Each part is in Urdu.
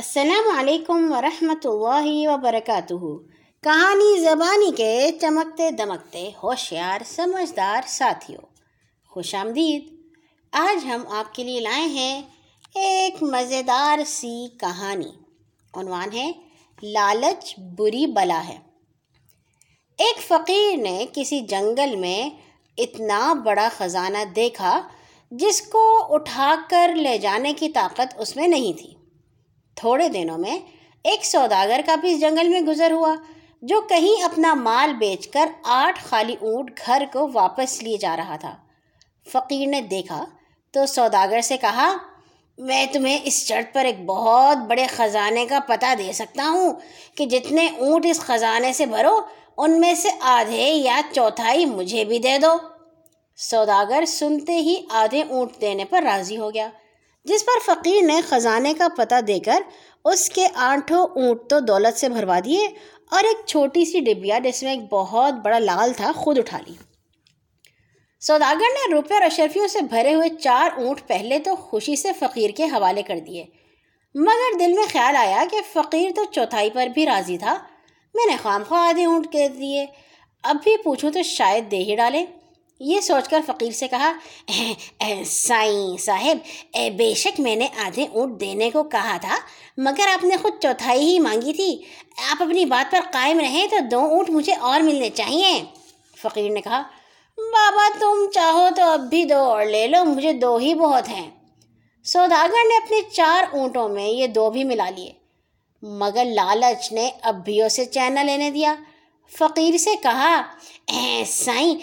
السلام علیکم ورحمۃ اللہ وبرکاتہ۔ کہانی زبانی کے چمکتے دمکتے ہوشیار، سمجھدار ساتھیوں، خوش آمدید۔ آج ہم آپ کے لیے لائے ہیں ایک مزیدار سی کہانی۔ عنوان ہے، لالچ بری بلا ہے۔ ایک فقیر نے کسی جنگل میں اتنا بڑا خزانہ دیکھا جس کو اٹھا کر لے جانے کی طاقت اس میں نہیں تھی۔ تھوڑے دنوں میں ایک سوداگر کا بھی اس جنگل میں گزر ہوا، جو کہیں اپنا مال بیچ کر آٹھ خالی اونٹ گھر کو واپس لیے جا رہا تھا۔ فقیر نے دیکھا تو سوداگر سے کہا، میں تمہیں اس چڑھ پر ایک بہت بڑے خزانے کا پتہ دے سکتا ہوں کہ جتنے اونٹ اس خزانے سے بھرو، ان میں سے آدھے یا چوتھائی مجھے بھی دے دو۔ سوداگر سنتے ہی آدھے اونٹ دینے پر راضی ہو گیا۔ جس پر فقیر نے خزانے کا پتہ دے کر اس کے آٹھوں اونٹ تو دولت سے بھروا دیے اور ایک چھوٹی سی ڈبیا جس میں ایک بہت بڑا لال تھا خود اٹھا لی۔ سوداگر نے روپے اور اشرفیوں سے بھرے ہوئے چار اونٹ پہلے تو خوشی سے فقیر کے حوالے کر دیے۔ مگر دل میں خیال آیا کہ فقیر تو چوتھائی پر بھی راضی تھا۔ میں نے خام خواہ آدھے اونٹ کہہ دیے۔ اب بھی پوچھوں تو شاید دے ہی ڈالے یہ سوچ کر فقیر سے کہا سائیں صاحب، اے بے شک میں نے آدھے اونٹ دینے کو کہا تھا، مگر آپ نے خود چوتھائی ہی مانگی تھی۔ آپ اپنی بات پر قائم رہیں تو دو اونٹ مجھے اور ملنے چاہیے۔ فقیر نے کہا، بابا، تم چاہو تو اب بھی دو اور لے لو، مجھے دو ہی بہت ہیں۔ سوداگر نے اپنے چار اونٹوں میں یہ دو بھی ملا لیے۔ مگر لالچ نے اب بھی اسے چین نہ لینے دیا۔ فقیر سے کہا سائیں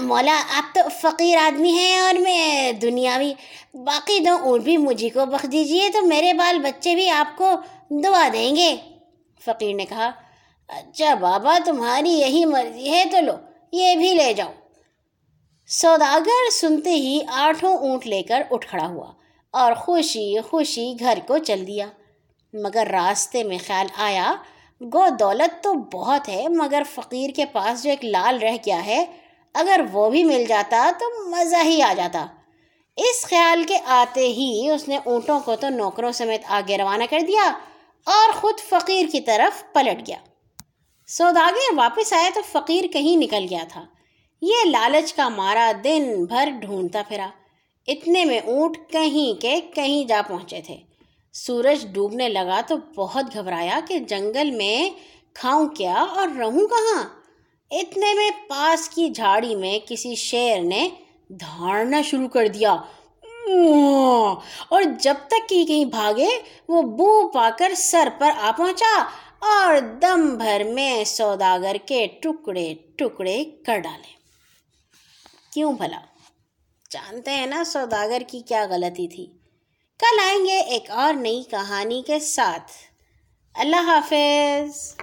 مولا، آپ تو فقیر آدمی ہیں اور میں دنیاوی باقی دو اونٹ بھی مجھے کو بخ دیجیے، تو میرے بال بچے بھی آپ کو دعا دیں گے۔ فقیر نے کہا اچھا بابا، تمہاری یہی مرضی ہے، تو لو، یہ بھی لے جاؤ۔ سوداگر سنتے ہی آٹھوں اونٹ لے کر اٹھ کھڑا ہوا اور خوشی خوشی گھر کو چل دیا۔ مگر راستے میں خیال آیا گو، دولت تو بہت ہے، مگر فقیر کے پاس جو ایک لال رہ گیا ہے، اگر وہ بھی مل جاتا تو مزہ ہی آ جاتا۔ اس خیال کے آتے ہی اس نے اونٹوں کو تو نوکروں سمیت آگے روانہ کر دیا اور خود فقیر کی طرف پلٹ گیا۔ سوداگر واپس آیا تو فقیر کہیں نکل گیا تھا۔ یہ لالچ کا مارا دن بھر ڈھونڈتا پھرا۔ اتنے میں اونٹ کہیں کے کہیں جا پہنچے تھے۔ سورج ڈوبنے لگا تو بہت گھبرایا کہ جنگل میں کھاؤں کیا اور رہوں کہاں؟ اتنے میں پاس کی جھاڑی میں کسی شیر نے دھاڑنا شروع کر دیا۔ اور جب تک کہ کہیں بھاگے، وہ بو پا کر سر پر آ پہنچا اور دم بھر میں سوداگر کے ٹکڑے ٹکڑے کر ڈالے۔ کیوں بھلا؟ جانتے ہیں نا سوداگر کی کیا غلطی تھی۔ کل آئیں گے ایک اور نئی کہانی کے ساتھ۔ اللہ حافظ۔